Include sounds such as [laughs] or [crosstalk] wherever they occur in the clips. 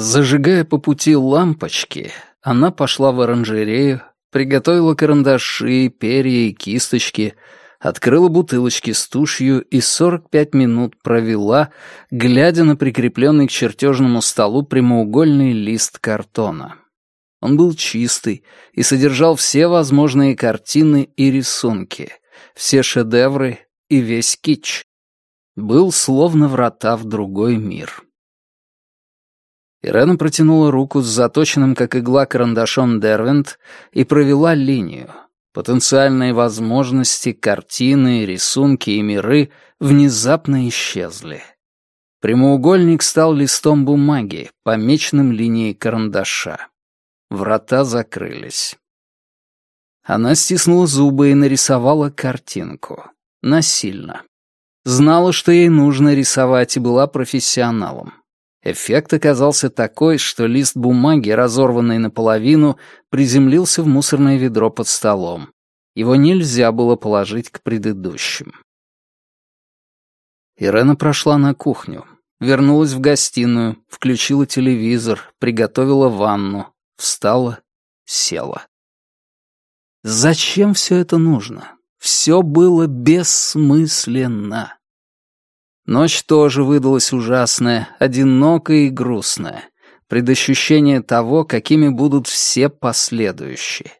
Зажигая по пути лампочки, она пошла в оранжерею, приготовила карандаши, перья и кисточки, открыла бутылочки с тушью и 45 минут провела, глядя на прикрепленный к чертежному столу прямоугольный лист картона. Он был чистый и содержал все возможные картины и рисунки, все шедевры и весь кич. Был словно врата в другой мир. Ирена протянула руку с заточенным, как игла, карандашом Дервент и провела линию. Потенциальные возможности, картины, рисунки и миры внезапно исчезли. Прямоугольник стал листом бумаги, помеченным линией карандаша. Врата закрылись. Она стиснула зубы и нарисовала картинку. Насильно. Знала, что ей нужно рисовать, и была профессионалом. Эффект оказался такой, что лист бумаги, разорванный наполовину, приземлился в мусорное ведро под столом. Его нельзя было положить к предыдущим. Ирена прошла на кухню, вернулась в гостиную, включила телевизор, приготовила ванну, встала, села. Зачем все это нужно? Все было бессмысленно. Ночь тоже выдалась ужасная, одинокая и грустная, предощущение того, какими будут все последующие.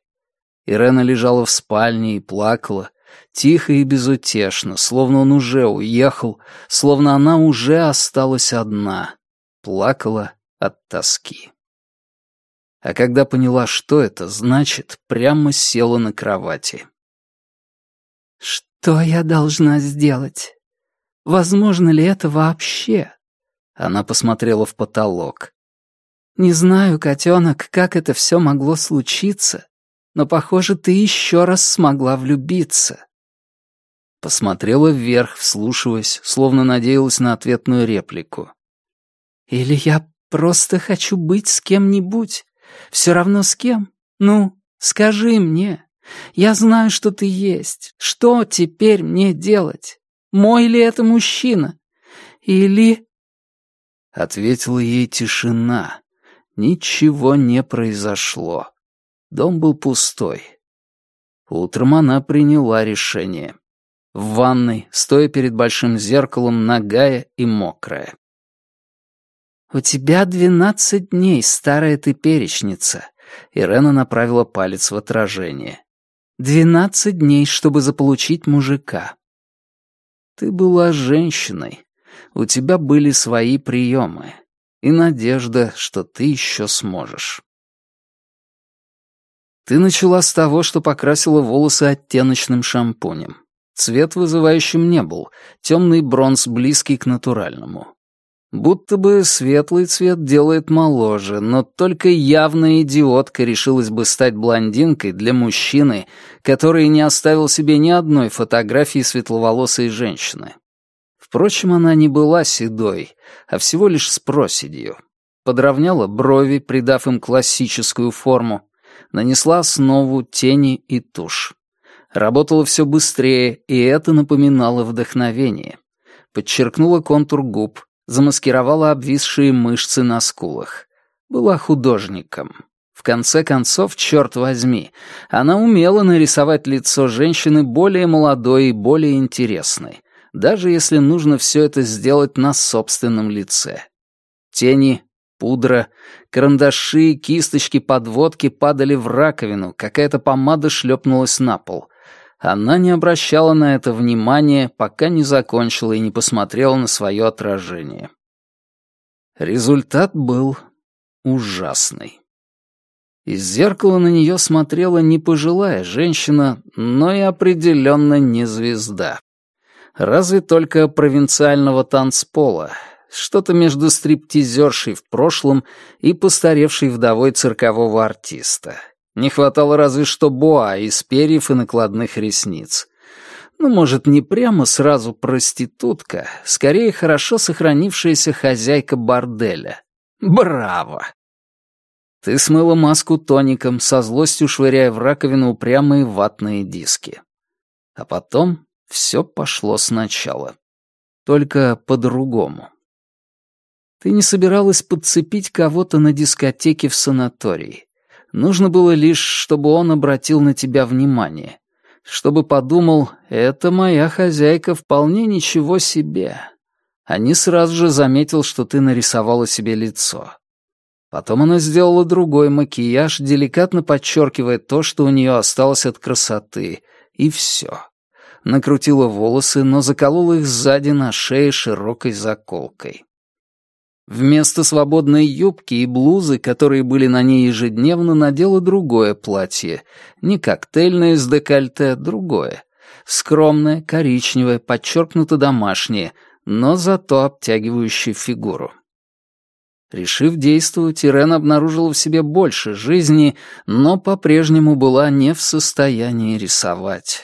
Ирена лежала в спальне и плакала, тихо и безутешно, словно он уже уехал, словно она уже осталась одна, плакала от тоски. А когда поняла, что это значит, прямо села на кровати. «Что я должна сделать?» Возможно ли это вообще? Она посмотрела в потолок. Не знаю, котенок, как это все могло случиться, но, похоже, ты еще раз смогла влюбиться. Посмотрела вверх, вслушиваясь, словно надеялась на ответную реплику. Или я просто хочу быть с кем-нибудь. Все равно с кем? Ну, скажи мне. Я знаю, что ты есть. Что теперь мне делать? Мой ли это мужчина? Или...» Ответила ей тишина. Ничего не произошло. Дом был пустой. Утром она приняла решение. В ванной, стоя перед большим зеркалом, нагая и мокрая. «У тебя двенадцать дней, старая ты перечница», — Ирена направила палец в отражение. «Двенадцать дней, чтобы заполучить мужика. Ты была женщиной. У тебя были свои приемы. И надежда, что ты еще сможешь. Ты начала с того, что покрасила волосы оттеночным шампунем. Цвет вызывающим не был, темный бронз, близкий к натуральному. Будто бы светлый цвет делает моложе, но только явная идиотка решилась бы стать блондинкой для мужчины, который не оставил себе ни одной фотографии светловолосой женщины. Впрочем, она не была седой, а всего лишь с проседью. Подровняла брови, придав им классическую форму, нанесла основу, тени и тушь. Работала все быстрее, и это напоминало вдохновение. Подчеркнула контур губ, замаскировала обвисшие мышцы на скулах. Была художником. В конце концов, черт возьми, она умела нарисовать лицо женщины более молодой и более интересной, даже если нужно все это сделать на собственном лице. Тени, пудра, карандаши, кисточки, подводки падали в раковину, какая-то помада шлепнулась на пол. Она не обращала на это внимания, пока не закончила и не посмотрела на свое отражение. Результат был ужасный. Из зеркала на нее смотрела не пожилая женщина, но и определенно не звезда. Разве только провинциального танцпола, что-то между стриптизершей в прошлом и постаревшей вдовой циркового артиста. Не хватало разве что боа из перьев и накладных ресниц. Ну, может, не прямо сразу проститутка, скорее хорошо сохранившаяся хозяйка борделя. Браво! Ты смыла маску тоником, со злостью швыряя в раковину упрямые ватные диски. А потом все пошло сначала. Только по-другому. Ты не собиралась подцепить кого-то на дискотеке в санатории. Нужно было лишь, чтобы он обратил на тебя внимание. Чтобы подумал, это моя хозяйка вполне ничего себе. А не сразу же заметил, что ты нарисовала себе лицо. Потом она сделала другой макияж, деликатно подчеркивая то, что у нее осталось от красоты, и все. Накрутила волосы, но заколола их сзади на шее широкой заколкой. Вместо свободной юбки и блузы, которые были на ней ежедневно, надела другое платье. Не коктейльное с декольте, другое. Скромное, коричневое, подчеркнуто домашнее, но зато обтягивающее фигуру. Решив действовать, Ирен обнаружила в себе больше жизни, но по-прежнему была не в состоянии рисовать.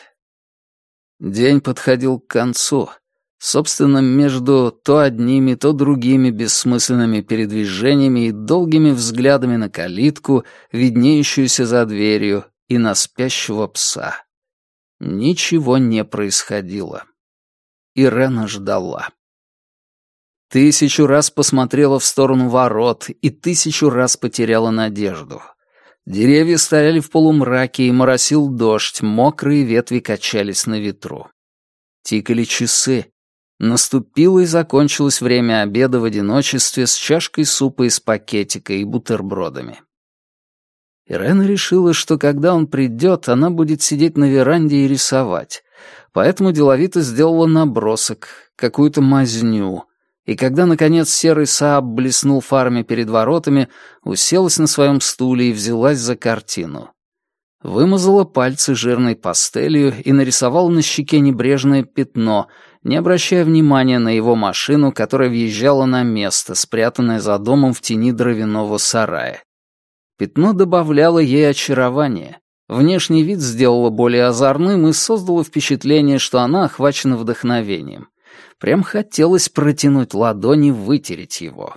День подходил к концу. Собственно, между то одними, то другими бессмысленными передвижениями и долгими взглядами на калитку, виднеющуюся за дверью, и на спящего пса. Ничего не происходило. Ирена ждала. Тысячу раз посмотрела в сторону ворот и тысячу раз потеряла надежду. Деревья стояли в полумраке, и моросил дождь, мокрые ветви качались на ветру. Тикали часы, Наступило и закончилось время обеда в одиночестве с чашкой супа из пакетика и бутербродами. Ирена решила, что когда он придет, она будет сидеть на веранде и рисовать, поэтому деловито сделала набросок, какую-то мазню, и когда, наконец, серый Сааб блеснул фарами перед воротами, уселась на своем стуле и взялась за картину. Вымазала пальцы жирной пастелью и нарисовала на щеке небрежное пятно — не обращая внимания на его машину, которая въезжала на место, спрятанное за домом в тени дровяного сарая. Пятно добавляло ей очарование. Внешний вид сделало более озорным и создало впечатление, что она охвачена вдохновением. Прям хотелось протянуть ладони, вытереть его.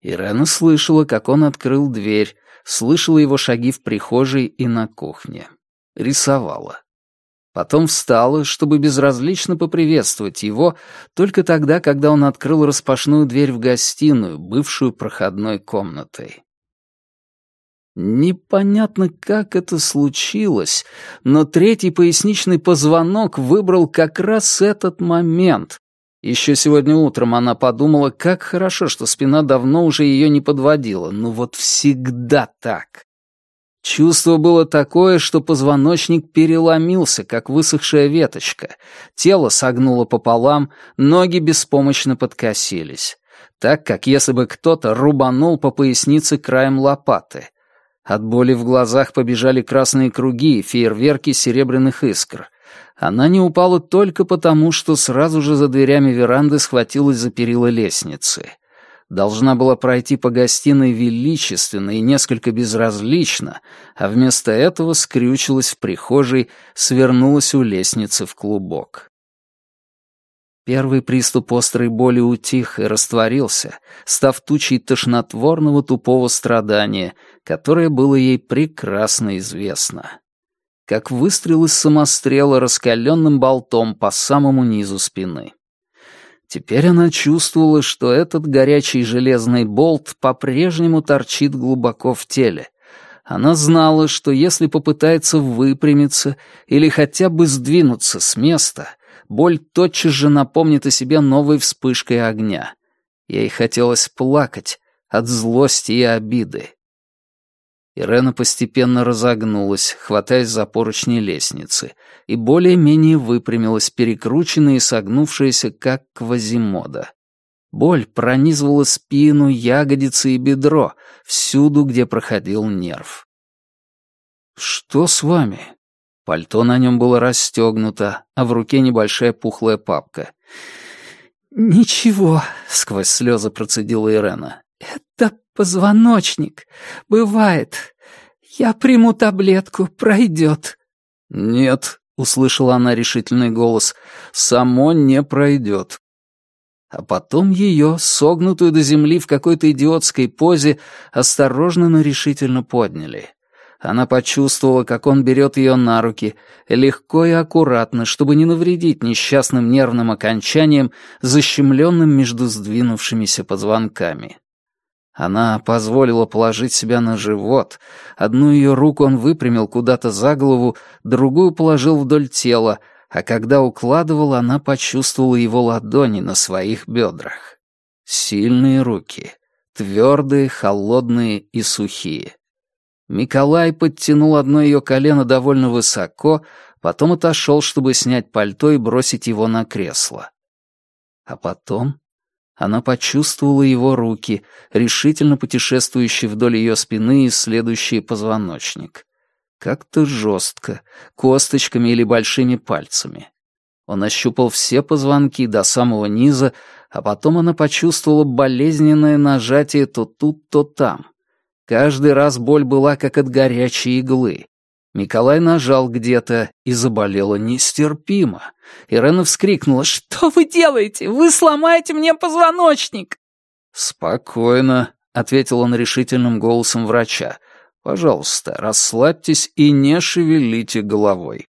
Ирена слышала, как он открыл дверь, слышала его шаги в прихожей и на кухне. Рисовала. Потом встала, чтобы безразлично поприветствовать его, только тогда, когда он открыл распашную дверь в гостиную, бывшую проходной комнатой. Непонятно, как это случилось, но третий поясничный позвонок выбрал как раз этот момент. Еще сегодня утром она подумала, как хорошо, что спина давно уже ее не подводила, ну вот всегда так. Чувство было такое, что позвоночник переломился, как высохшая веточка. Тело согнуло пополам, ноги беспомощно подкосились. Так, как если бы кто-то рубанул по пояснице краем лопаты. От боли в глазах побежали красные круги и фейерверки серебряных искр. Она не упала только потому, что сразу же за дверями веранды схватилась за перила лестницы должна была пройти по гостиной величественно и несколько безразлично, а вместо этого скрючилась в прихожей, свернулась у лестницы в клубок. Первый приступ острой боли утих и растворился, став тучей тошнотворного тупого страдания, которое было ей прекрасно известно. Как выстрел из самострела раскаленным болтом по самому низу спины. Теперь она чувствовала, что этот горячий железный болт по-прежнему торчит глубоко в теле. Она знала, что если попытается выпрямиться или хотя бы сдвинуться с места, боль тотчас же напомнит о себе новой вспышкой огня. Ей хотелось плакать от злости и обиды. Ирена постепенно разогнулась, хватаясь за поручни лестницы, и более-менее выпрямилась, перекрученная и согнувшаяся, как квазимода. Боль пронизывала спину, ягодицы и бедро, всюду, где проходил нерв. «Что с вами?» Пальто на нем было расстегнуто, а в руке небольшая пухлая папка. «Ничего», — сквозь слезы процедила Ирена. «Это позвоночник. Бывает. Я приму таблетку, пройдет». «Нет», — услышала она решительный голос, — «само не пройдет». А потом ее, согнутую до земли в какой-то идиотской позе, осторожно, но решительно подняли. Она почувствовала, как он берет ее на руки, легко и аккуратно, чтобы не навредить несчастным нервным окончаниям, защемленным между сдвинувшимися позвонками. Она позволила положить себя на живот. Одну ее руку он выпрямил куда-то за голову, другую положил вдоль тела, а когда укладывал, она почувствовала его ладони на своих бедрах. Сильные руки, твердые, холодные и сухие. Миколай подтянул одно ее колено довольно высоко, потом отошел, чтобы снять пальто и бросить его на кресло. А потом она почувствовала его руки, решительно путешествующие вдоль ее спины и исследующие позвоночник. Как-то жестко, косточками или большими пальцами. Он ощупал все позвонки до самого низа, а потом она почувствовала болезненное нажатие то тут, то там. Каждый раз боль была как от горячей иглы. Николай нажал где-то и заболела нестерпимо. Ирена вскрикнула «Что вы делаете? Вы сломаете мне позвоночник!» «Спокойно», — ответил он решительным голосом врача. «Пожалуйста, расслабьтесь и не шевелите головой».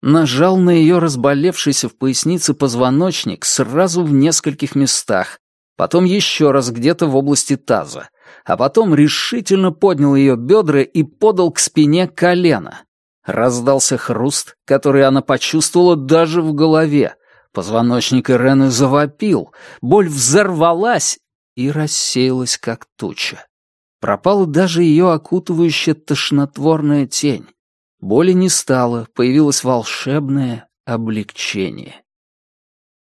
Нажал на ее разболевшийся в пояснице позвоночник сразу в нескольких местах, потом еще раз где-то в области таза а потом решительно поднял ее бедра и подал к спине колено. Раздался хруст, который она почувствовала даже в голове. Позвоночник Ирены завопил, боль взорвалась и рассеялась, как туча. Пропала даже ее окутывающая тошнотворная тень. Боли не стало, появилось волшебное облегчение.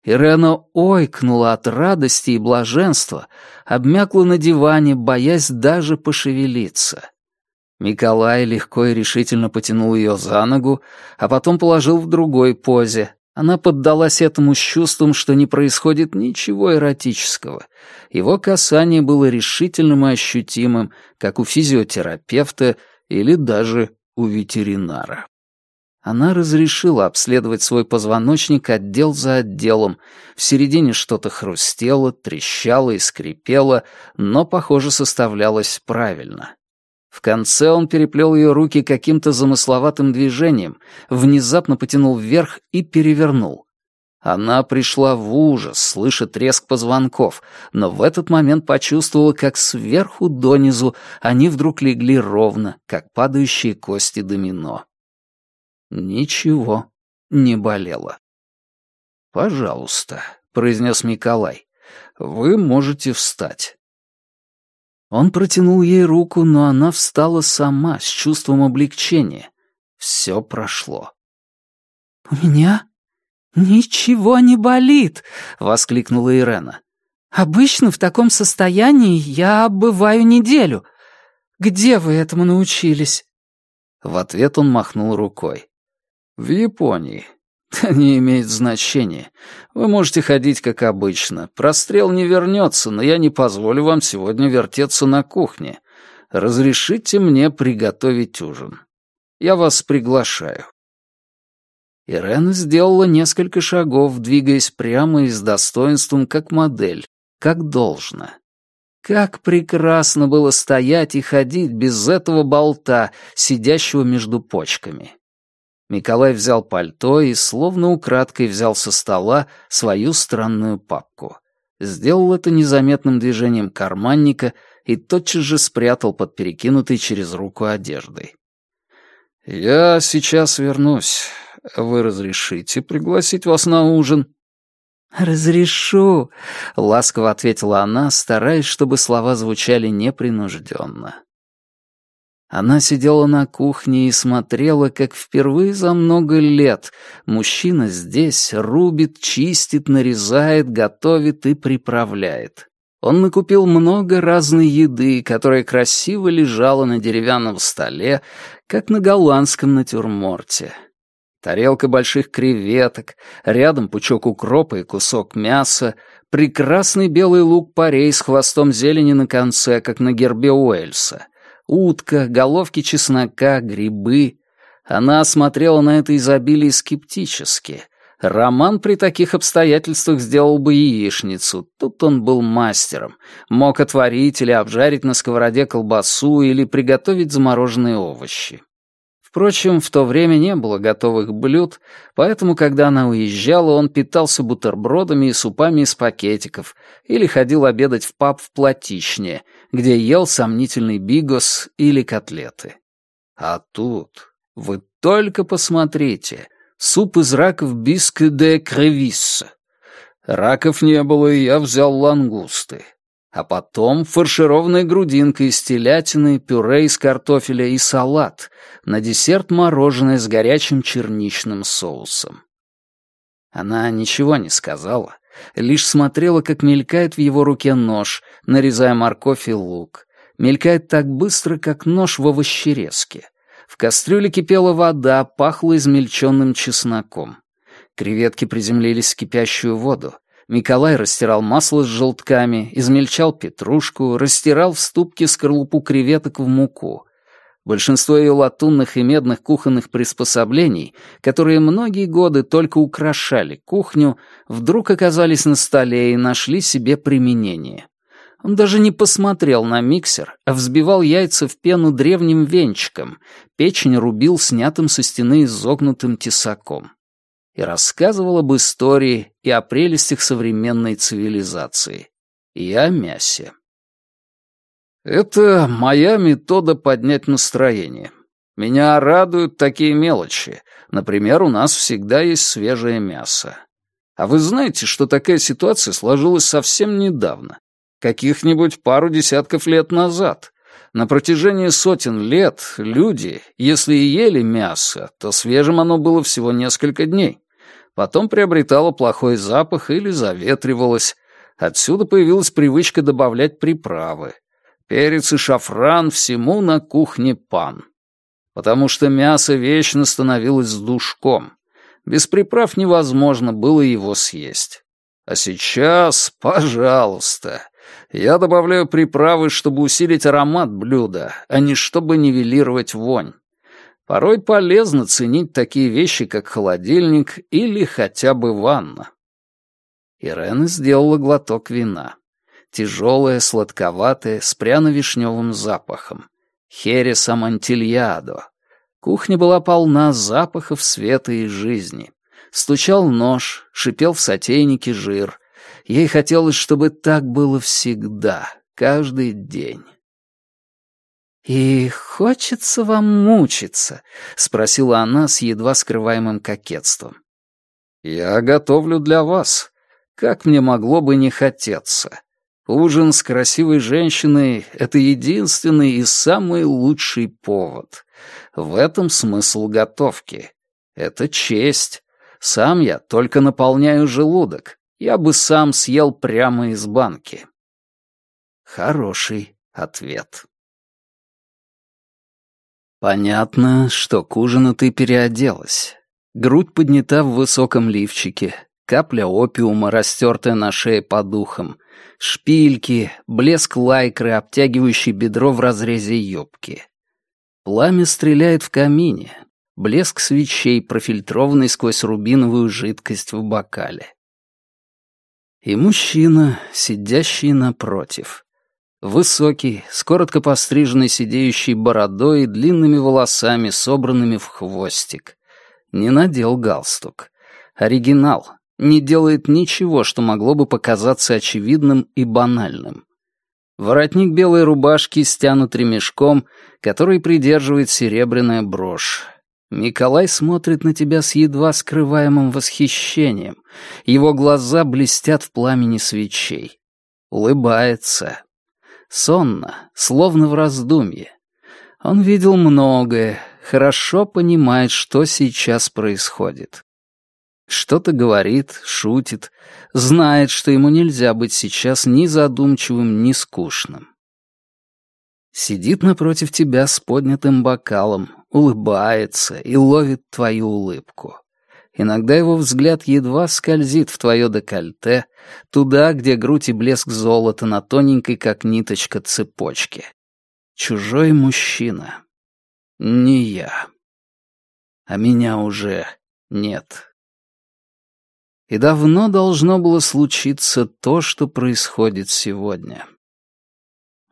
Ирена ойкнула от радости и блаженства, обмякла на диване, боясь даже пошевелиться. Николай легко и решительно потянул ее за ногу, а потом положил в другой позе. Она поддалась этому с чувством, что не происходит ничего эротического. Его касание было решительным и ощутимым, как у физиотерапевта или даже у ветеринара. Она разрешила обследовать свой позвоночник отдел за отделом. В середине что-то хрустело, трещало и скрипело, но, похоже, составлялось правильно. В конце он переплел ее руки каким-то замысловатым движением, внезапно потянул вверх и перевернул. Она пришла в ужас, слыша треск позвонков, но в этот момент почувствовала, как сверху донизу они вдруг легли ровно, как падающие кости домино. Ничего не болело. «Пожалуйста», — произнес Николай, — «вы можете встать». Он протянул ей руку, но она встала сама, с чувством облегчения. Все прошло. «У меня ничего не болит!» — воскликнула Ирена. «Обычно в таком состоянии я бываю неделю. Где вы этому научились?» В ответ он махнул рукой. В Японии. [laughs] Это не имеет значения. Вы можете ходить как обычно. Прострел не вернется, но я не позволю вам сегодня вертеться на кухне. Разрешите мне приготовить ужин. Я вас приглашаю». Ирена сделала несколько шагов, двигаясь прямо и с достоинством, как модель, как должно. Как прекрасно было стоять и ходить без этого болта, сидящего между почками. Николай взял пальто и, словно украдкой, взял со стола свою странную папку. Сделал это незаметным движением карманника и тотчас же спрятал под перекинутой через руку одеждой. «Я сейчас вернусь. Вы разрешите пригласить вас на ужин?» «Разрешу», — ласково ответила она, стараясь, чтобы слова звучали непринужденно. Она сидела на кухне и смотрела, как впервые за много лет мужчина здесь рубит, чистит, нарезает, готовит и приправляет. Он накупил много разной еды, которая красиво лежала на деревянном столе, как на голландском натюрморте. Тарелка больших креветок, рядом пучок укропа и кусок мяса, прекрасный белый лук-порей с хвостом зелени на конце, как на гербе Уэльса — утка, головки чеснока, грибы. Она смотрела на это изобилие скептически. Роман при таких обстоятельствах сделал бы яичницу. Тут он был мастером. Мог отварить или обжарить на сковороде колбасу или приготовить замороженные овощи. Впрочем, в то время не было готовых блюд, поэтому, когда она уезжала, он питался бутербродами и супами из пакетиков или ходил обедать в паб в Платичне, где ел сомнительный бигос или котлеты. А тут вы только посмотрите. Суп из раков биске де кревисса. Раков не было, и я взял лангусты. А потом фаршированная грудинка из телятины, пюре из картофеля и салат. На десерт мороженое с горячим черничным соусом. Она ничего не сказала, лишь смотрела, как мелькает в его руке нож, нарезая морковь и лук. Мелькает так быстро, как нож в овощерезке. В кастрюле кипела вода, пахло измельченным чесноком. Креветки приземлились в кипящую воду. Николай растирал масло с желтками, измельчал петрушку, растирал в ступке скорлупу креветок в муку. Большинство ее латунных и медных кухонных приспособлений, которые многие годы только украшали кухню, вдруг оказались на столе и нашли себе применение. Он даже не посмотрел на миксер, а взбивал яйца в пену древним венчиком, печень рубил снятым со стены изогнутым тесаком и рассказывал об истории и о прелестях современной цивилизации. И о мясе. Это моя метода поднять настроение. Меня радуют такие мелочи. Например, у нас всегда есть свежее мясо. А вы знаете, что такая ситуация сложилась совсем недавно, каких-нибудь пару десятков лет назад. На протяжении сотен лет люди, если и ели мясо, то свежим оно было всего несколько дней потом приобретала плохой запах или заветривалась. Отсюда появилась привычка добавлять приправы. Перец и шафран всему на кухне пан. Потому что мясо вечно становилось с душком. Без приправ невозможно было его съесть. А сейчас, пожалуйста, я добавляю приправы, чтобы усилить аромат блюда, а не чтобы нивелировать вонь. Порой полезно ценить такие вещи, как холодильник или хотя бы ванна. Ирена сделала глоток вина. Тяжелое, сладковатое, с пряно-вишневым запахом. Херес амантильядо. Кухня была полна запахов света и жизни. Стучал нож, шипел в сотейнике жир. Ей хотелось, чтобы так было всегда, каждый день. «И хочется вам мучиться?» — спросила она с едва скрываемым кокетством. «Я готовлю для вас. Как мне могло бы не хотеться? Ужин с красивой женщиной — это единственный и самый лучший повод. В этом смысл готовки. Это честь. Сам я только наполняю желудок. Я бы сам съел прямо из банки». Хороший ответ. Понятно, что к ужину ты переоделась. Грудь поднята в высоком лифчике, капля опиума, растертая на шее по духам, шпильки, блеск лайкры, обтягивающий бедро в разрезе юбки. Пламя стреляет в камине, блеск свечей, профильтрованный сквозь рубиновую жидкость в бокале. И мужчина, сидящий напротив. Высокий, с коротко постриженной сидеющей бородой и длинными волосами, собранными в хвостик. Не надел галстук. Оригинал. Не делает ничего, что могло бы показаться очевидным и банальным. Воротник белой рубашки стянут ремешком, который придерживает серебряная брошь. Николай смотрит на тебя с едва скрываемым восхищением. Его глаза блестят в пламени свечей. Улыбается, сонно, словно в раздумье. Он видел многое, хорошо понимает, что сейчас происходит. Что-то говорит, шутит, знает, что ему нельзя быть сейчас ни задумчивым, ни скучным. Сидит напротив тебя с поднятым бокалом, улыбается и ловит твою улыбку. Иногда его взгляд едва скользит в твое декольте, туда, где грудь и блеск золота на тоненькой, как ниточка, цепочке. Чужой мужчина. Не я. А меня уже нет. И давно должно было случиться то, что происходит сегодня.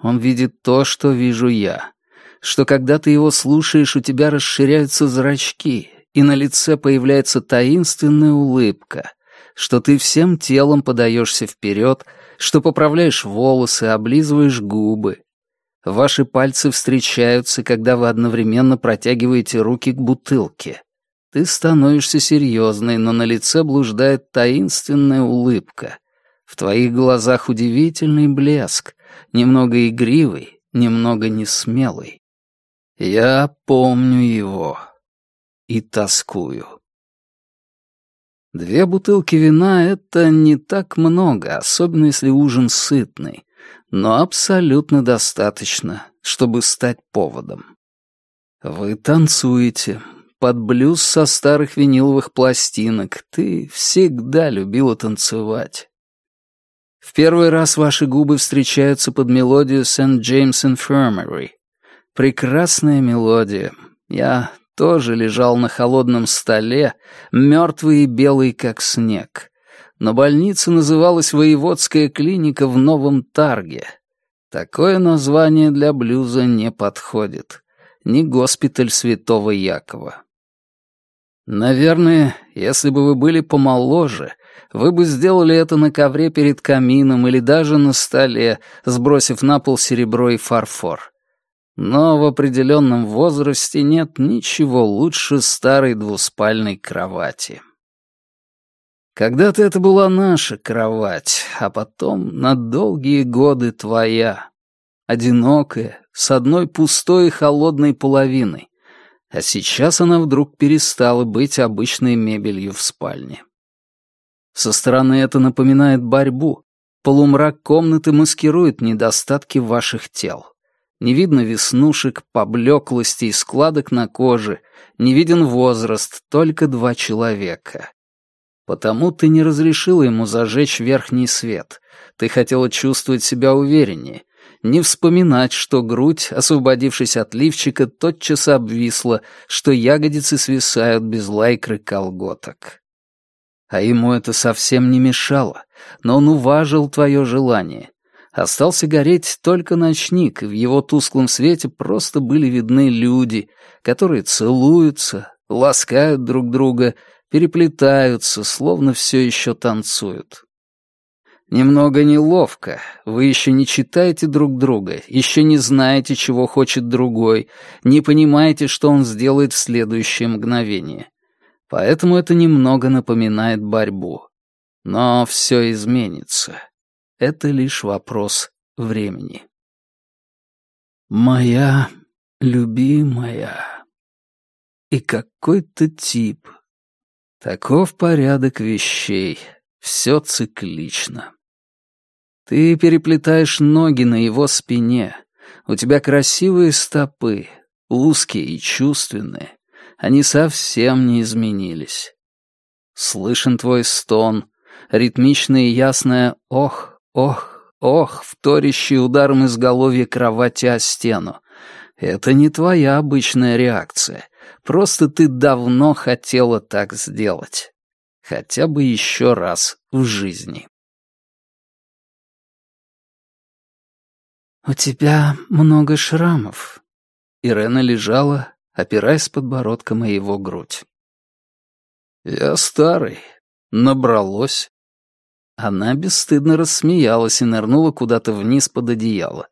Он видит то, что вижу я, что когда ты его слушаешь, у тебя расширяются зрачки, и на лице появляется таинственная улыбка, что ты всем телом подаешься вперед, что поправляешь волосы, облизываешь губы. Ваши пальцы встречаются, когда вы одновременно протягиваете руки к бутылке. Ты становишься серьезной, но на лице блуждает таинственная улыбка. В твоих глазах удивительный блеск, немного игривый, немного несмелый. Я помню его и тоскую. Две бутылки вина — это не так много, особенно если ужин сытный, но абсолютно достаточно, чтобы стать поводом. Вы танцуете, под блюз со старых виниловых пластинок. Ты всегда любила танцевать. В первый раз ваши губы встречаются под мелодию St. James Infirmary. Прекрасная мелодия. Я тоже лежал на холодном столе, мертвый и белый, как снег. Но больница называлась «Воеводская клиника в Новом Тарге». Такое название для блюза не подходит. Не госпиталь Святого Якова. Наверное, если бы вы были помоложе, вы бы сделали это на ковре перед камином или даже на столе, сбросив на пол серебро и фарфор. Но в определенном возрасте нет ничего лучше старой двуспальной кровати. Когда-то это была наша кровать, а потом на долгие годы твоя. Одинокая, с одной пустой и холодной половиной. А сейчас она вдруг перестала быть обычной мебелью в спальне. Со стороны это напоминает борьбу. Полумрак комнаты маскирует недостатки ваших тел. Не видно веснушек, поблеклости и складок на коже, не виден возраст, только два человека. Потому ты не разрешила ему зажечь верхний свет. Ты хотела чувствовать себя увереннее, не вспоминать, что грудь, освободившись от лифчика, тотчас обвисла, что ягодицы свисают без лайкры колготок. А ему это совсем не мешало, но он уважил твое желание. Остался гореть только ночник, и в его тусклом свете просто были видны люди, которые целуются, ласкают друг друга, переплетаются, словно все еще танцуют. Немного неловко. Вы еще не читаете друг друга, еще не знаете, чего хочет другой, не понимаете, что он сделает в следующее мгновение. Поэтому это немного напоминает борьбу. Но все изменится. Это лишь вопрос времени. Моя любимая. И какой-то тип. Таков порядок вещей. Все циклично. Ты переплетаешь ноги на его спине. У тебя красивые стопы, узкие и чувственные. Они совсем не изменились. Слышен твой стон, ритмичное и ясное «ох, ох, ох», вторящий ударом изголовья кровати о стену. Это не твоя обычная реакция. Просто ты давно хотела так сделать. Хотя бы еще раз в жизни. «У тебя много шрамов». Ирена лежала, опираясь подбородком о его грудь. «Я старый. Набралось». Она бесстыдно рассмеялась и нырнула куда-то вниз под одеяло.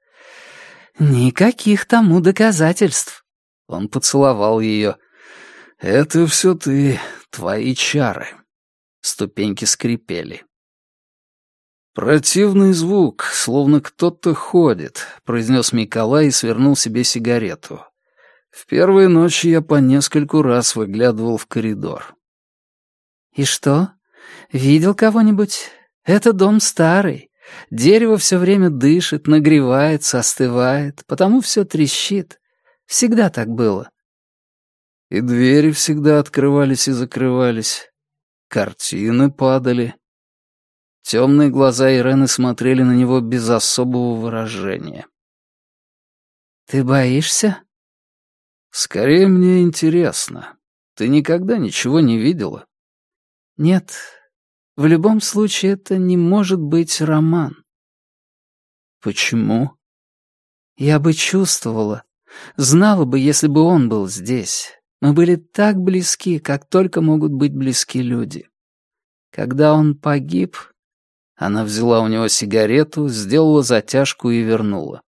«Никаких тому доказательств». Он поцеловал ее. «Это все ты, твои чары». Ступеньки скрипели. «Противный звук, словно кто-то ходит», — произнес Миколай и свернул себе сигарету. «В первые ночи я по нескольку раз выглядывал в коридор». «И что? Видел кого-нибудь? Это дом старый. Дерево все время дышит, нагревается, остывает, потому все трещит. Всегда так было». «И двери всегда открывались и закрывались. Картины падали». Темные глаза Ирены смотрели на него без особого выражения. «Ты боишься?» «Скорее мне интересно. Ты никогда ничего не видела?» «Нет. В любом случае, это не может быть роман. Почему? Я бы чувствовала, знала бы, если бы он был здесь. Мы были так близки, как только могут быть близки люди. Когда он погиб, она взяла у него сигарету, сделала затяжку и вернула.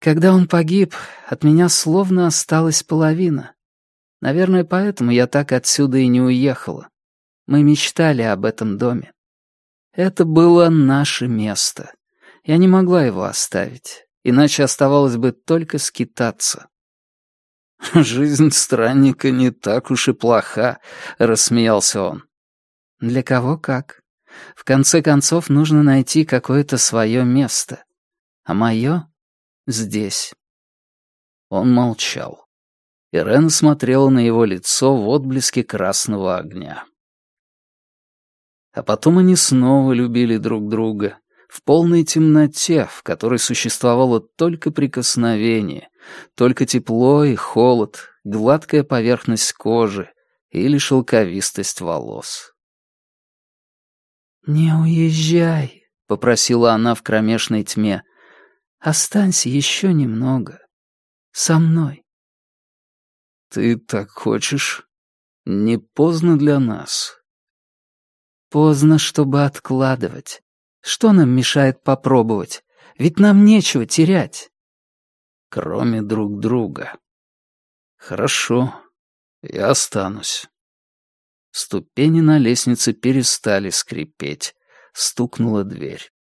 Когда он погиб, от меня словно осталась половина. Наверное, поэтому я так отсюда и не уехала. Мы мечтали об этом доме. Это было наше место. Я не могла его оставить, иначе оставалось бы только скитаться. [laughs] «Жизнь странника не так уж и плоха», — рассмеялся он. «Для кого как. В конце концов, нужно найти какое-то свое место. А мое — здесь». Он молчал. Ирена смотрела на его лицо в отблеске красного огня. А потом они снова любили друг друга, в полной темноте, в которой существовало только прикосновение, только тепло и холод, гладкая поверхность кожи или шелковистость волос. «Не уезжай», — попросила она в кромешной тьме. «Останься еще немного. Со мной». «Ты так хочешь? Не поздно для нас». «Поздно, чтобы откладывать. Что нам мешает попробовать? Ведь нам нечего терять». «Кроме друг друга». «Хорошо, я останусь». Ступени на лестнице перестали скрипеть. Стукнула дверь.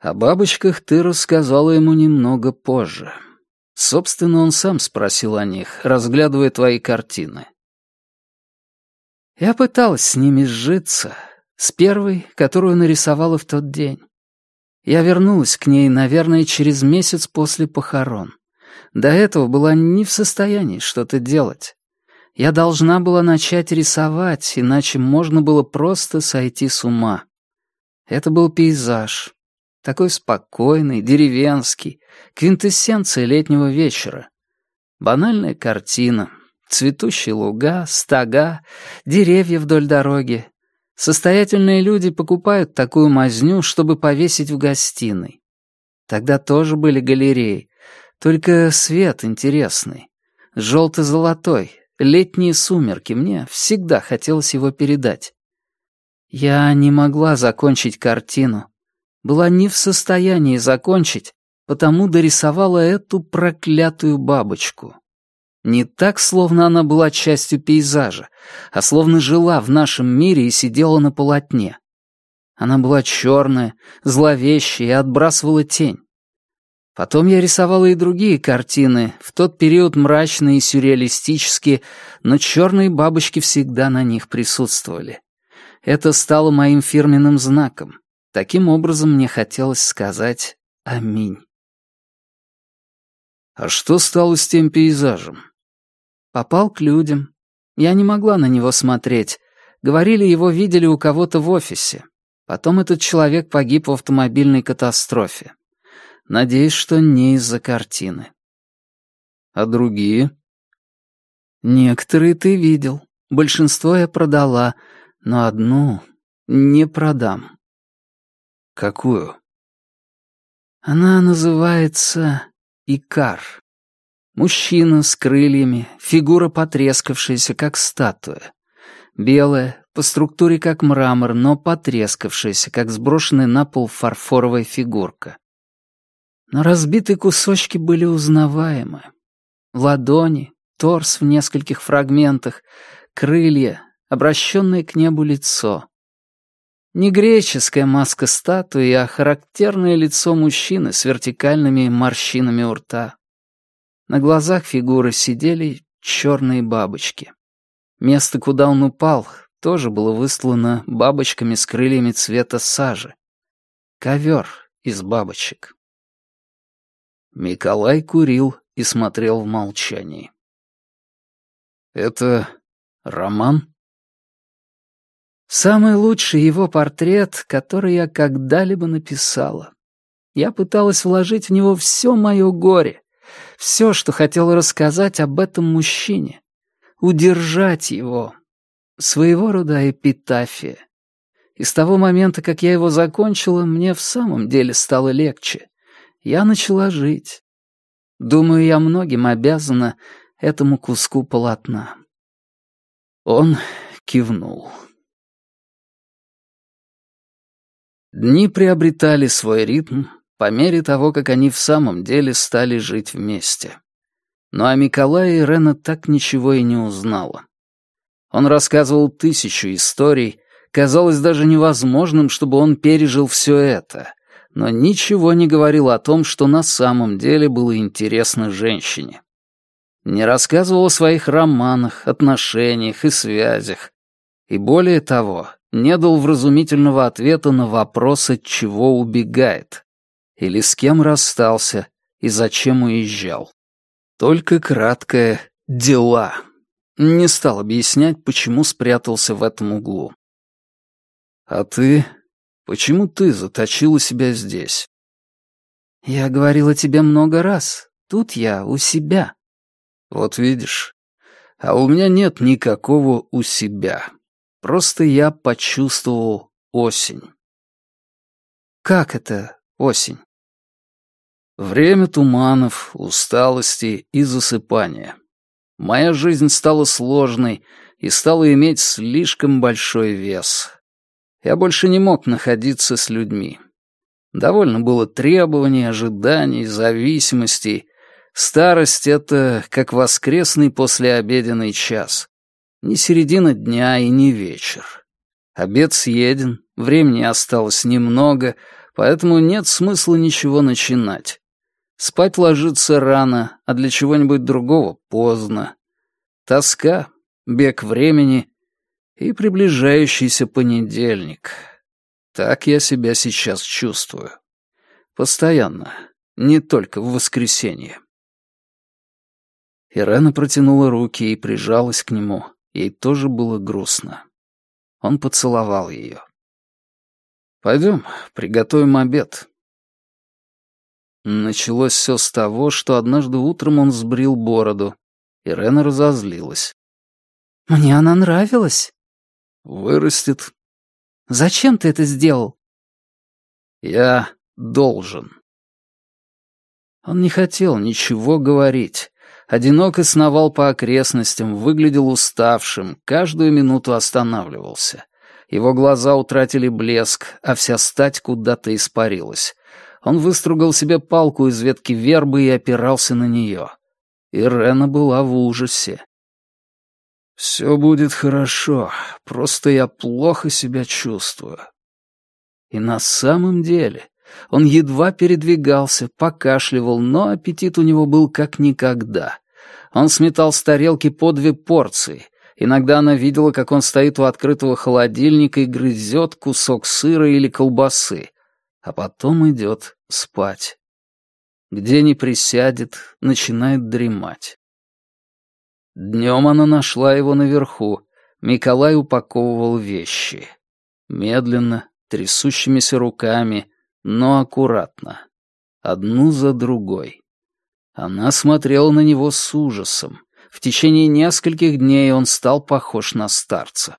О бабочках ты рассказала ему немного позже. Собственно, он сам спросил о них, разглядывая твои картины. Я пыталась с ними сжиться, с первой, которую нарисовала в тот день. Я вернулась к ней, наверное, через месяц после похорон. До этого была не в состоянии что-то делать. Я должна была начать рисовать, иначе можно было просто сойти с ума. Это был пейзаж. Такой спокойный, деревенский, квинтэссенция летнего вечера. Банальная картина. Цветущие луга, стога, деревья вдоль дороги, Состоятельные люди покупают такую мазню, чтобы повесить в гостиной. Тогда тоже были галереи, только свет интересный. Желто-золотой, летние сумерки, мне всегда хотелось его передать. Я не могла закончить картину. Была не в состоянии закончить, потому дорисовала эту проклятую бабочку. Не так, словно она была частью пейзажа, а словно жила в нашем мире и сидела на полотне. Она была черная, зловещая и отбрасывала тень. Потом я рисовала и другие картины, в тот период мрачные и сюрреалистические, но черные бабочки всегда на них присутствовали. Это стало моим фирменным знаком. Таким образом мне хотелось сказать «Аминь». А что стало с тем пейзажем? Попал к людям. Я не могла на него смотреть. Говорили, его видели у кого-то в офисе. Потом этот человек погиб в автомобильной катастрофе. Надеюсь, что не из-за картины. А другие? Некоторые ты видел. Большинство я продала, но одну не продам. Какую? Она называется Икар. Мужчина с крыльями, фигура потрескавшаяся, как статуя. Белая, по структуре как мрамор, но потрескавшаяся, как сброшенная на пол фарфоровая фигурка. Но разбитые кусочки были узнаваемы. Ладони, торс в нескольких фрагментах, крылья, обращенное к небу лицо. Не греческая маска статуи, а характерное лицо мужчины с вертикальными морщинами у рта. На глазах фигуры сидели черные бабочки. Место, куда он упал, тоже было выслано бабочками с крыльями цвета сажи. Ковер из бабочек. Миколай курил и смотрел в молчании. «Это роман?» «Самый лучший его портрет, который я когда-либо написала. Я пыталась вложить в него все мое горе, все, что хотела рассказать об этом мужчине, удержать его. Своего рода эпитафия. И с того момента, как я его закончила, мне в самом деле стало легче. Я начала жить. Думаю, я многим обязана этому куску полотна. Он кивнул. Дни приобретали свой ритм по мере того, как они в самом деле стали жить вместе. Но о Миколае Ирена так ничего и не узнала. Он рассказывал тысячу историй, казалось даже невозможным, чтобы он пережил все это, но ничего не говорил о том, что на самом деле было интересно женщине. Не рассказывал о своих романах, отношениях и связях. И более того, не дал вразумительного ответа на вопрос, от чего убегает. Или с кем расстался и зачем уезжал. Только краткое «дела». Не стал объяснять, почему спрятался в этом углу. «А ты? Почему ты заточила себя здесь?» «Я говорила тебе много раз. Тут я у себя». «Вот видишь. А у меня нет никакого у себя. Просто я почувствовал осень». «Как это осень?» Время туманов, усталости и засыпания. Моя жизнь стала сложной и стала иметь слишком большой вес. Я больше не мог находиться с людьми. Довольно было требований, ожиданий, зависимостей. Старость — это как воскресный послеобеденный час. Не середина дня и не вечер. Обед съеден, времени осталось немного, поэтому нет смысла ничего начинать. Спать ложиться рано, а для чего-нибудь другого поздно. Тоска, бег времени и приближающийся понедельник. Так я себя сейчас чувствую. Постоянно, не только в воскресенье. Ирена протянула руки и прижалась к нему. Ей тоже было грустно. Он поцеловал ее. «Пойдем, приготовим обед. Началось все с того, что однажды утром он сбрил бороду. Ирена разозлилась. «Мне она нравилась». «Вырастет». «Зачем ты это сделал?» «Я должен». Он не хотел ничего говорить. Одиноко сновал по окрестностям, выглядел уставшим, каждую минуту останавливался. Его глаза утратили блеск, а вся стать куда-то испарилась. Он выстругал себе палку из ветки вербы и опирался на нее. Ирена была в ужасе. «Все будет хорошо, просто я плохо себя чувствую». И на самом деле он едва передвигался, покашливал, но аппетит у него был как никогда. Он сметал с тарелки по две порции. Иногда она видела, как он стоит у открытого холодильника и грызет кусок сыра или колбасы, а потом идет спать. Где не присядет, начинает дремать. Днем она нашла его наверху. Миколай упаковывал вещи. Медленно, трясущимися руками, но аккуратно. Одну за другой. Она смотрела на него с ужасом. В течение нескольких дней он стал похож на старца.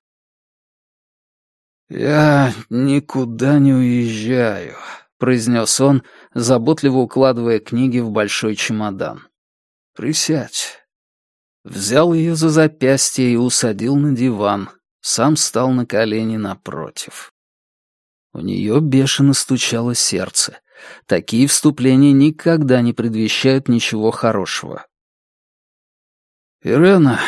«Я никуда не уезжаю», — произнес он, заботливо укладывая книги в большой чемодан. «Присядь». Взял ее за запястье и усадил на диван, сам стал на колени напротив. У нее бешено стучало сердце. Такие вступления никогда не предвещают ничего хорошего. «Ирена,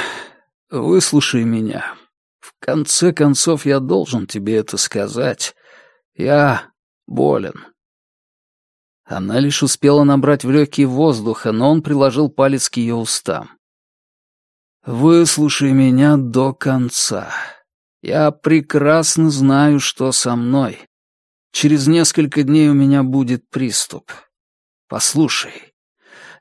выслушай меня», в конце концов, я должен тебе это сказать. Я болен. Она лишь успела набрать в легкие воздуха, но он приложил палец к ее устам. «Выслушай меня до конца. Я прекрасно знаю, что со мной. Через несколько дней у меня будет приступ. Послушай,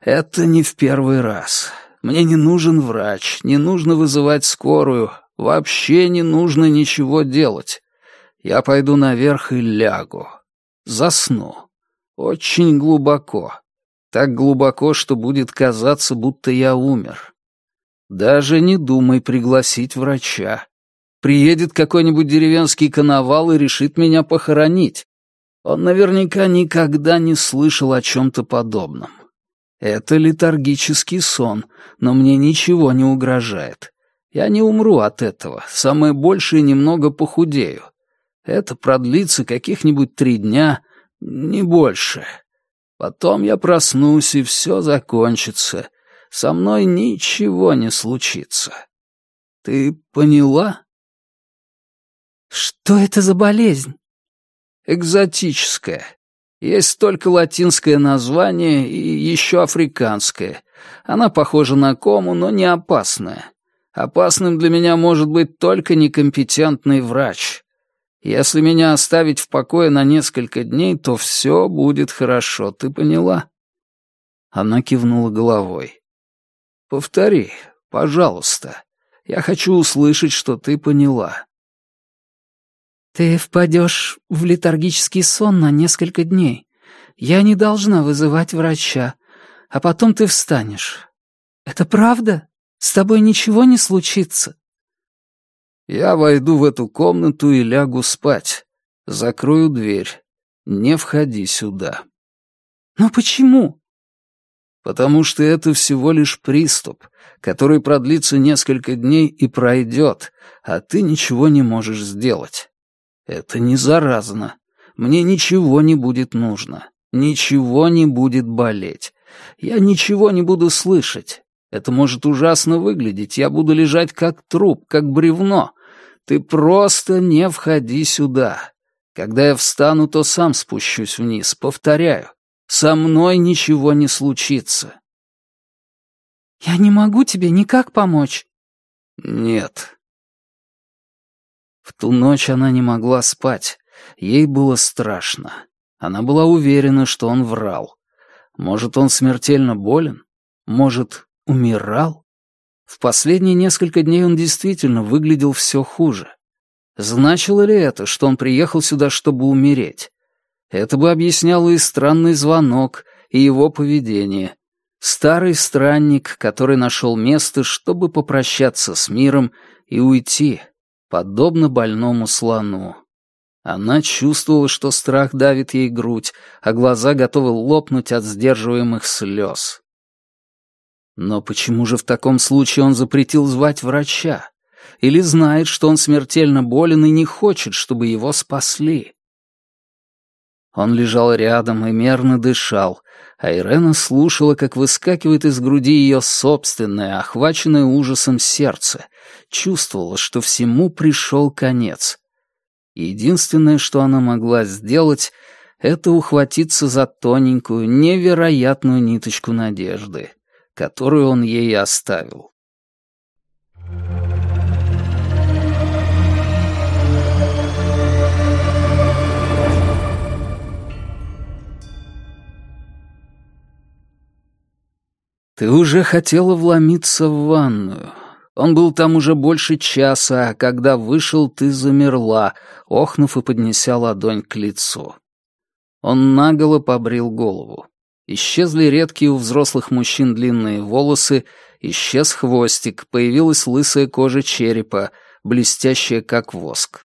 это не в первый раз. Мне не нужен врач, не нужно вызывать скорую, Вообще не нужно ничего делать. Я пойду наверх и лягу. Засну. Очень глубоко. Так глубоко, что будет казаться, будто я умер. Даже не думай пригласить врача. Приедет какой-нибудь деревенский коновал и решит меня похоронить. Он наверняка никогда не слышал о чем-то подобном. Это летаргический сон, но мне ничего не угрожает. Я не умру от этого, самое большее немного похудею. Это продлится каких-нибудь три дня, не больше. Потом я проснусь, и все закончится. Со мной ничего не случится. Ты поняла? Что это за болезнь? Экзотическая. Есть только латинское название и еще африканское. Она похожа на кому, но не опасная. Опасным для меня может быть только некомпетентный врач. Если меня оставить в покое на несколько дней, то все будет хорошо, ты поняла?» Она кивнула головой. «Повтори, пожалуйста. Я хочу услышать, что ты поняла. «Ты впадешь в летаргический сон на несколько дней. Я не должна вызывать врача, а потом ты встанешь. Это правда? С тобой ничего не случится?» «Я войду в эту комнату и лягу спать. Закрою дверь. Не входи сюда». «Но почему?» «Потому что это всего лишь приступ, который продлится несколько дней и пройдет, а ты ничего не можешь сделать. Это не заразно. Мне ничего не будет нужно. Ничего не будет болеть. Я ничего не буду слышать. Это может ужасно выглядеть. Я буду лежать как труп, как бревно. Ты просто не входи сюда. Когда я встану, то сам спущусь вниз. Повторяю, со мной ничего не случится. Я не могу тебе никак помочь. Нет, в ту ночь она не могла спать. Ей было страшно. Она была уверена, что он врал. Может, он смертельно болен? Может, умирал? В последние несколько дней он действительно выглядел все хуже. Значило ли это, что он приехал сюда, чтобы умереть? Это бы объясняло и странный звонок, и его поведение. Старый странник, который нашел место, чтобы попрощаться с миром и уйти, подобно больному слону. Она чувствовала, что страх давит ей грудь, а глаза готовы лопнуть от сдерживаемых слез. Но почему же в таком случае он запретил звать врача? Или знает, что он смертельно болен и не хочет, чтобы его спасли? Он лежал рядом и мерно дышал, а Ирена слушала, как выскакивает из груди ее собственное, охваченное ужасом сердце, чувствовала, что всему пришел конец. Единственное, что она могла сделать, это ухватиться за тоненькую, невероятную ниточку надежды, которую он ей оставил. Ты уже хотела вломиться в ванную. Он был там уже больше часа, а когда вышел, ты замерла, охнув и поднеся ладонь к лицу. Он наголо побрил голову. Исчезли редкие у взрослых мужчин длинные волосы, исчез хвостик, появилась лысая кожа черепа, блестящая как воск.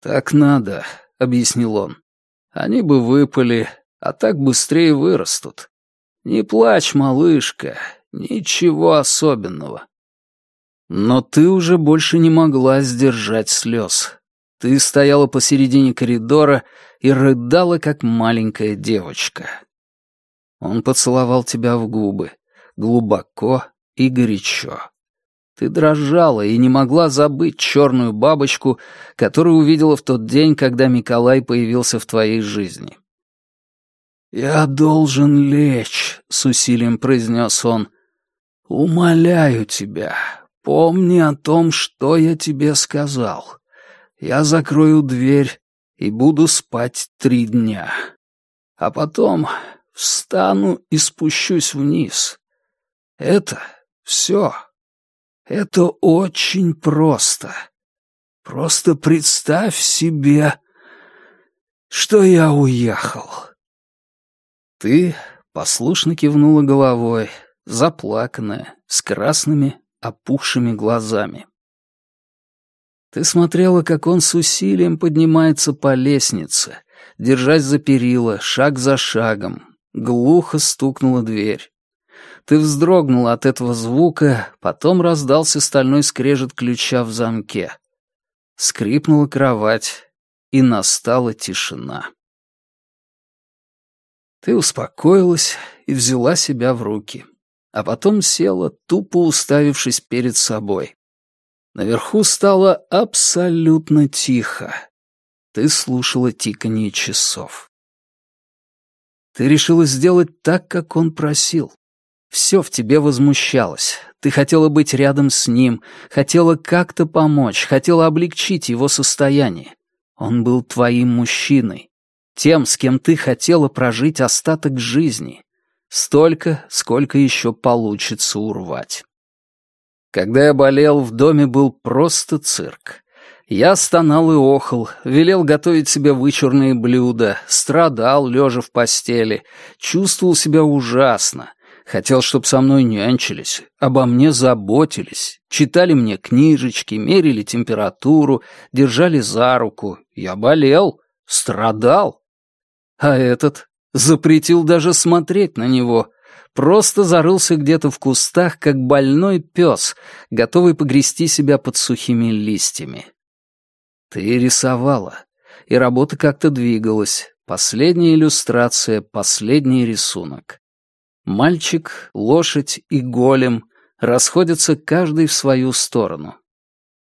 «Так надо», — объяснил он. «Они бы выпали, а так быстрее вырастут. Не плачь, малышка, ничего особенного. Но ты уже больше не могла сдержать слез. Ты стояла посередине коридора и рыдала, как маленькая девочка. Он поцеловал тебя в губы, глубоко и горячо. Ты дрожала и не могла забыть черную бабочку, которую увидела в тот день, когда Николай появился в твоей жизни. «Я должен лечь», — с усилием произнес он. «Умоляю тебя, Помни о том, что я тебе сказал. Я закрою дверь и буду спать три дня. А потом встану и спущусь вниз. Это все. Это очень просто. Просто представь себе, что я уехал. Ты послушно кивнула головой, заплаканная, с красными, опухшими глазами. Ты смотрела, как он с усилием поднимается по лестнице, держась за перила, шаг за шагом. Глухо стукнула дверь. Ты вздрогнула от этого звука, потом раздался стальной скрежет ключа в замке. Скрипнула кровать, и настала тишина. Ты успокоилась и взяла себя в руки, а потом села, тупо уставившись перед собой. Наверху стало абсолютно тихо. Ты слушала тиканье часов. Ты решила сделать так, как он просил. Все в тебе возмущалось. Ты хотела быть рядом с ним, хотела как-то помочь, хотела облегчить его состояние. Он был твоим мужчиной, тем, с кем ты хотела прожить остаток жизни. Столько, сколько еще получится урвать. Когда я болел, в доме был просто цирк. Я стонал и охал, велел готовить себе вычурные блюда, страдал, лежа в постели, чувствовал себя ужасно, хотел, чтобы со мной нянчились, обо мне заботились, читали мне книжечки, мерили температуру, держали за руку. Я болел, страдал. А этот запретил даже смотреть на него. Просто зарылся где-то в кустах, как больной пес, готовый погрести себя под сухими листьями. Ты рисовала, и работа как-то двигалась. Последняя иллюстрация, последний рисунок. Мальчик, лошадь и голем расходятся каждый в свою сторону.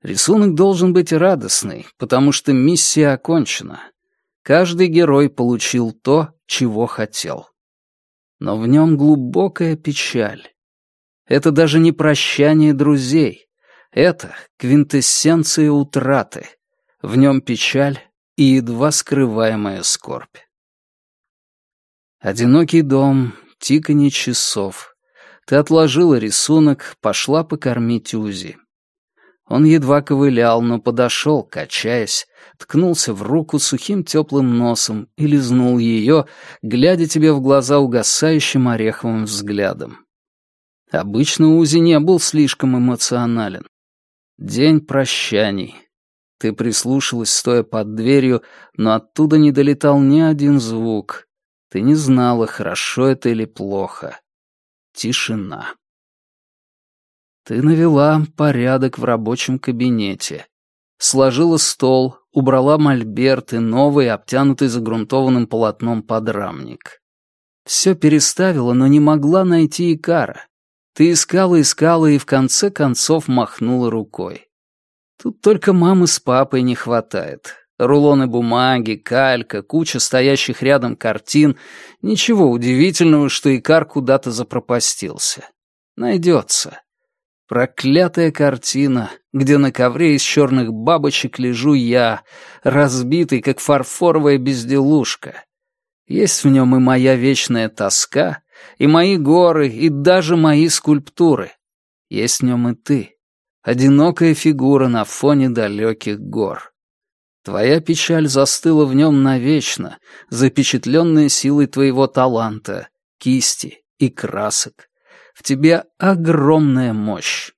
Рисунок должен быть радостный, потому что миссия окончена. Каждый герой получил то, чего хотел. Но в нем глубокая печаль. Это даже не прощание друзей. Это квинтэссенция утраты. В нем печаль и едва скрываемая скорбь. Одинокий дом, тиканье часов. Ты отложила рисунок, пошла покормить Узи. Он едва ковылял, но подошел, качаясь, ткнулся в руку сухим теплым носом и лизнул ее, глядя тебе в глаза угасающим ореховым взглядом. Обычно Узи не был слишком эмоционален. День прощаний. Ты прислушалась, стоя под дверью, но оттуда не долетал ни один звук. Ты не знала, хорошо это или плохо. Тишина. Ты навела порядок в рабочем кабинете. Сложила стол, убрала мольберт и новый, обтянутый загрунтованным полотном подрамник. Все переставила, но не могла найти Икара. Ты искала, искала и в конце концов махнула рукой. Тут только мамы с папой не хватает. Рулоны бумаги, калька, куча стоящих рядом картин. Ничего удивительного, что Икар куда-то запропастился. Найдется. Проклятая картина, где на ковре из черных бабочек лежу я, разбитый, как фарфоровая безделушка. Есть в нем и моя вечная тоска, и мои горы, и даже мои скульптуры. Есть в нем и ты, одинокая фигура на фоне далеких гор. Твоя печаль застыла в нем навечно, запечатленная силой твоего таланта, кисти и красок. В тебе огромная мощь.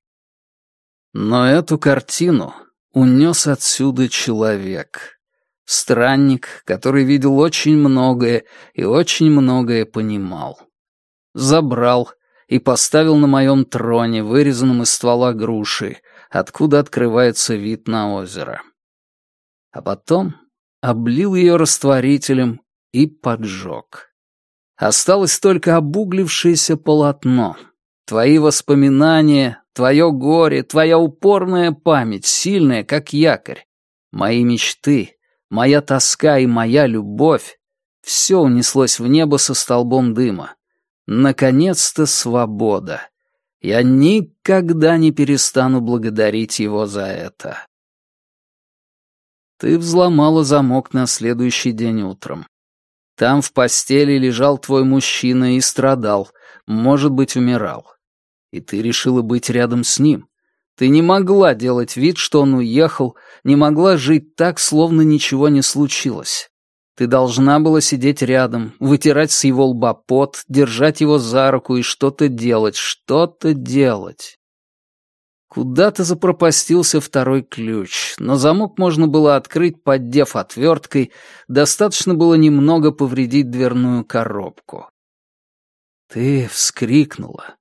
Но эту картину унес отсюда человек. Странник, который видел очень многое и очень многое понимал. Забрал и поставил на моем троне, вырезанном из ствола груши, откуда открывается вид на озеро. А потом облил ее растворителем и поджег. Осталось только обуглившееся полотно — Твои воспоминания, твое горе, твоя упорная память, сильная, как якорь, мои мечты, моя тоска и моя любовь — все унеслось в небо со столбом дыма. Наконец-то свобода. Я никогда не перестану благодарить его за это. Ты взломала замок на следующий день утром. Там в постели лежал твой мужчина и страдал, может быть, умирал. И ты решила быть рядом с ним. Ты не могла делать вид, что он уехал, не могла жить так, словно ничего не случилось. Ты должна была сидеть рядом, вытирать с его лба пот, держать его за руку и что-то делать, что-то делать. Куда-то запропастился второй ключ, но замок можно было открыть, поддев отверткой, достаточно было немного повредить дверную коробку. Ты вскрикнула.